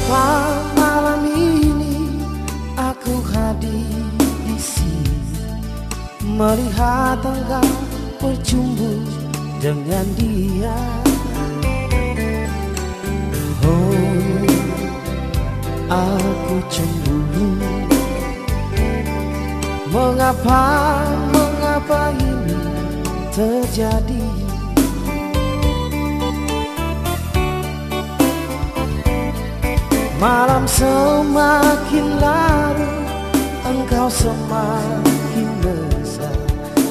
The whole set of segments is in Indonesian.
Mengapa malam ini aku hadir di sini? Melihat engkau berjumpa dengan dia. Oh, aku cemburu. Mengapa, mengapa ini terjadi Malam semakin larut Engkau semakin besar.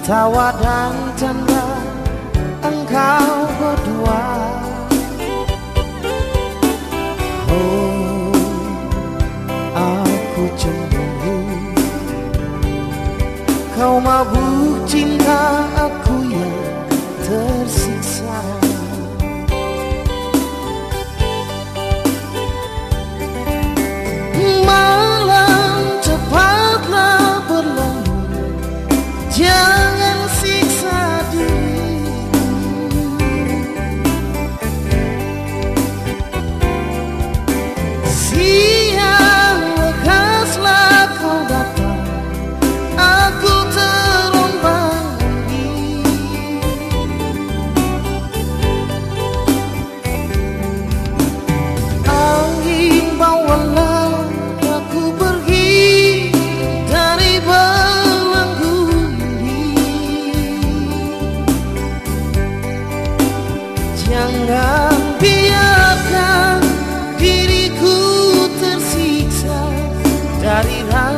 Tawa dan canda Engkau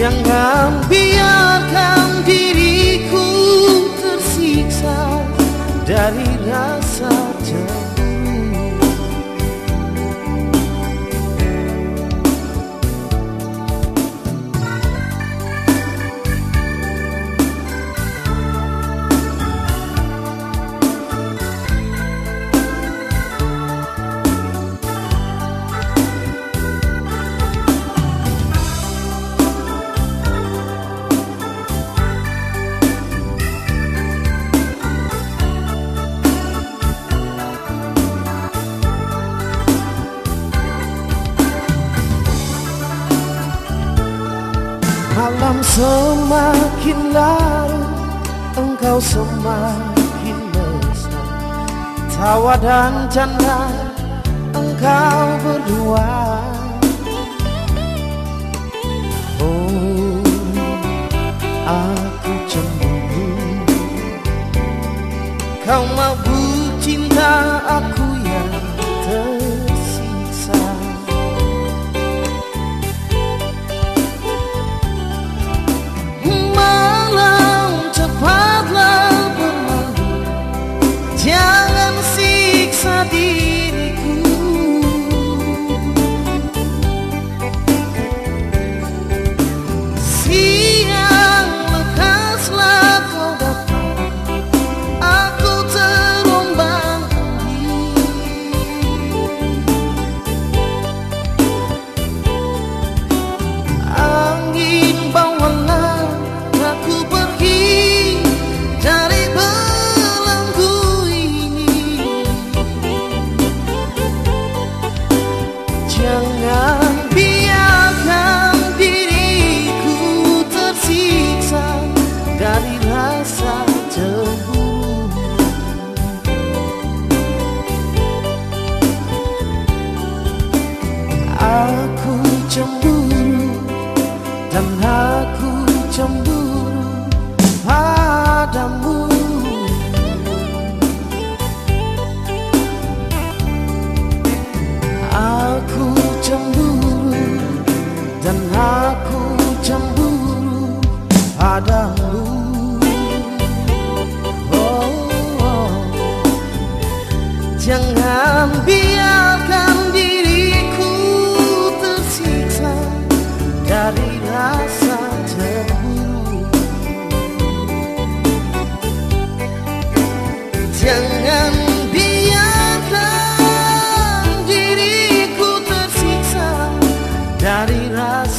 Jangan biarkan diriku tersiksa dari rasa Malam semakin larut Engkau semakin mesra. Tawa dan canda Engkau berdua. Oh, aku cemburu. Kau mabuk cinta aku cemburu dan aku cemburu padamu aku cemburu dan aku cemburu padamu oh, oh. jangan biar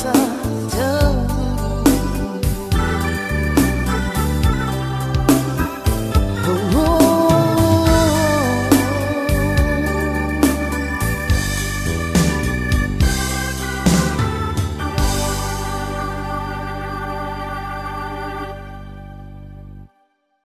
sun.